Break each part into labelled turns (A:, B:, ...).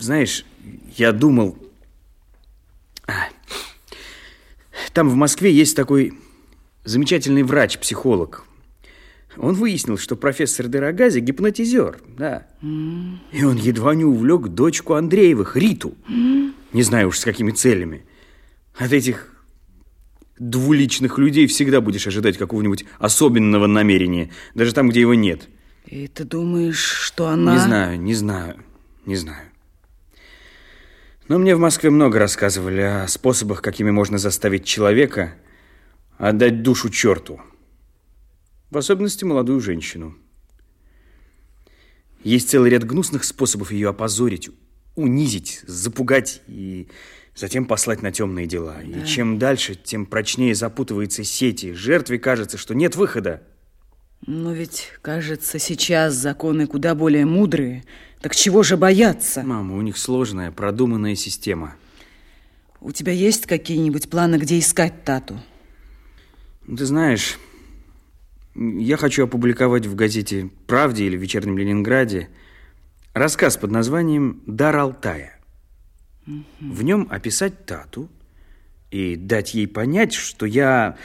A: Знаешь, я думал... А, там в Москве есть такой замечательный врач-психолог. Он выяснил, что профессор Дорогази гипнотизер, да. Mm. И он едва не увлек дочку Андреевых, Риту. Mm. Не знаю уж с какими целями. От этих двуличных людей всегда будешь ожидать какого-нибудь особенного намерения, даже там, где его нет.
B: И ты думаешь, что она...
A: Не знаю, не знаю, не знаю. Но мне в Москве много рассказывали о способах, какими можно заставить человека отдать душу черту. В особенности молодую женщину. Есть целый ряд гнусных способов ее опозорить, унизить, запугать и затем послать на темные дела. Да. И чем дальше, тем прочнее запутывается сети. Жертве кажется, что нет выхода.
B: Но ведь, кажется, сейчас законы куда более мудрые. Так чего же бояться?
A: Мама, у них сложная, продуманная система.
B: У тебя есть какие-нибудь планы, где искать Тату?
A: Ты знаешь, я хочу опубликовать в газете «Правде» или «Вечернем Ленинграде» рассказ под названием «Дар Алтая». В нем описать Тату и дать ей понять, что я...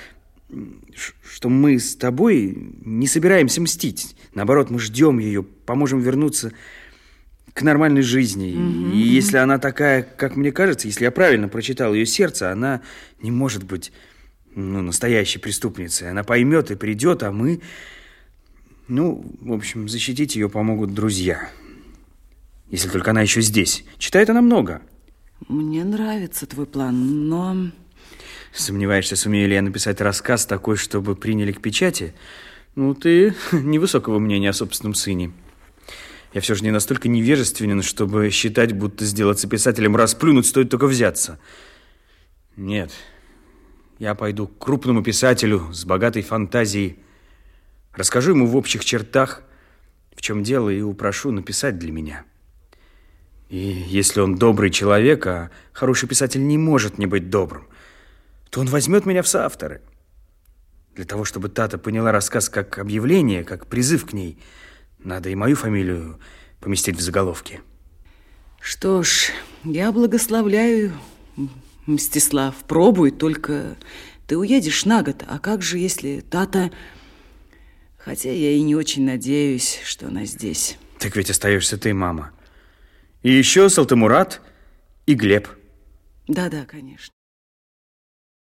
A: что мы с тобой не собираемся мстить. Наоборот, мы ждем ее, поможем вернуться к нормальной жизни. Угу. И если она такая, как мне кажется, если я правильно прочитал ее сердце, она не может быть ну, настоящей преступницей. Она поймет и придет, а мы... Ну, в общем, защитить ее помогут друзья. Если только она еще здесь. Читает она много.
B: Мне нравится твой план, но...
A: Сомневаешься, сумею ли я написать рассказ такой, чтобы приняли к печати? Ну, ты невысокого мнения о собственном сыне. Я все же не настолько невежественен, чтобы считать, будто сделаться писателем расплюнуть стоит только взяться. Нет, я пойду к крупному писателю с богатой фантазией, расскажу ему в общих чертах, в чем дело, и упрошу написать для меня. И если он добрый человек, а хороший писатель не может не быть добрым, то он возьмет меня в соавторы. Для того, чтобы Тата поняла рассказ как объявление, как призыв к ней, надо и мою фамилию поместить в заголовке.
B: Что ж, я благословляю, Мстислав. Пробуй, только ты уедешь на год. А как же, если Тата... Хотя я и не очень надеюсь, что она здесь.
A: Так ведь остаешься ты, мама. И еще Салтамурат и Глеб.
B: Да-да, конечно.